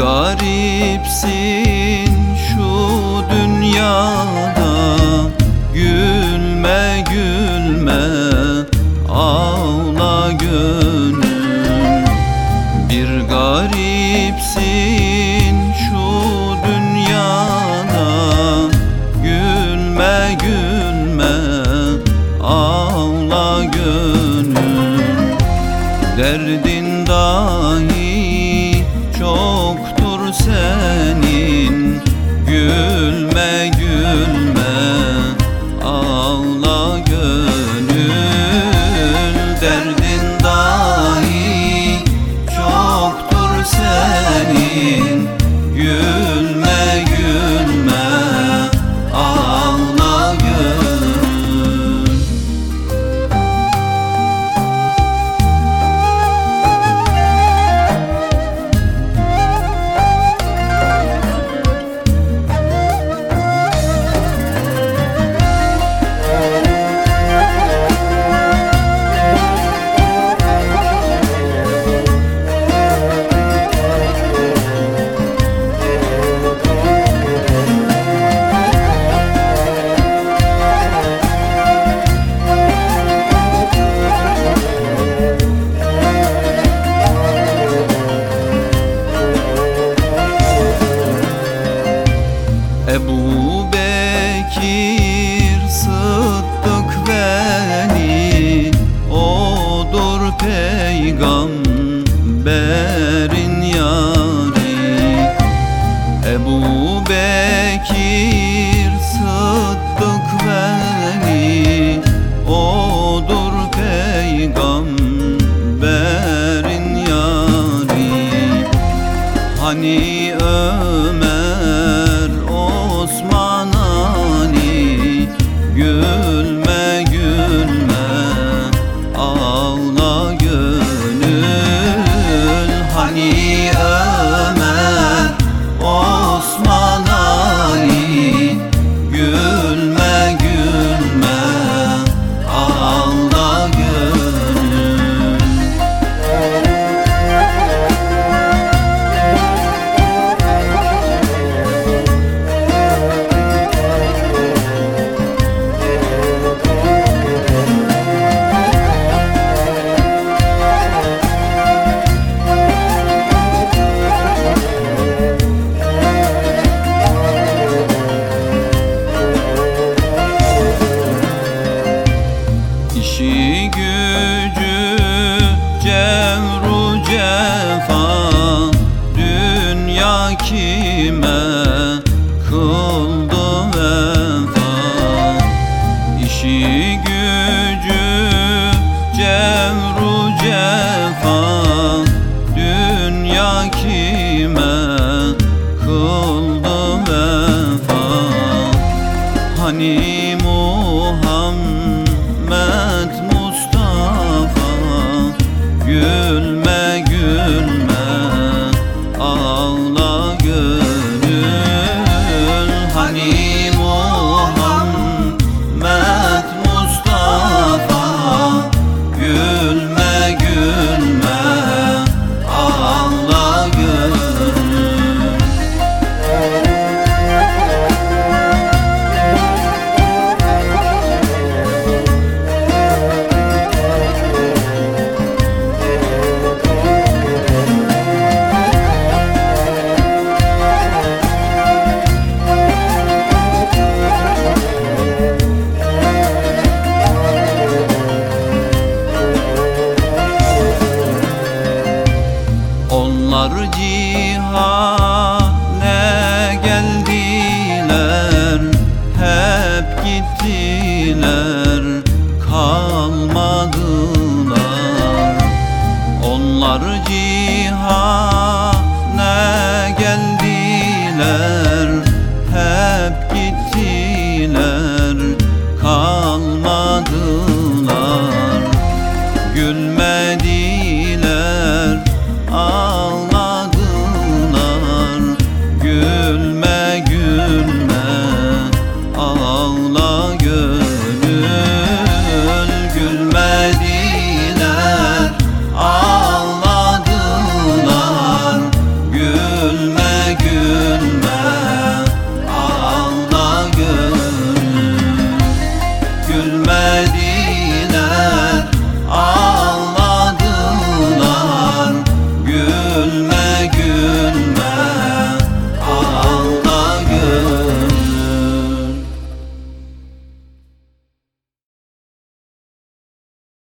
garipsin şu dünyada. Gülme gülme ağla gönül. Bir garipsin şu dünyada. Gülme gülme ağla gönül. Derdin dahi çoktur Gülme Ebu Bekir Sıddık Veli Odur peygamberin yari. Ebu Bekir Sıddık Veli Odur peygamberin yari. Hani Ömer, ağla التلال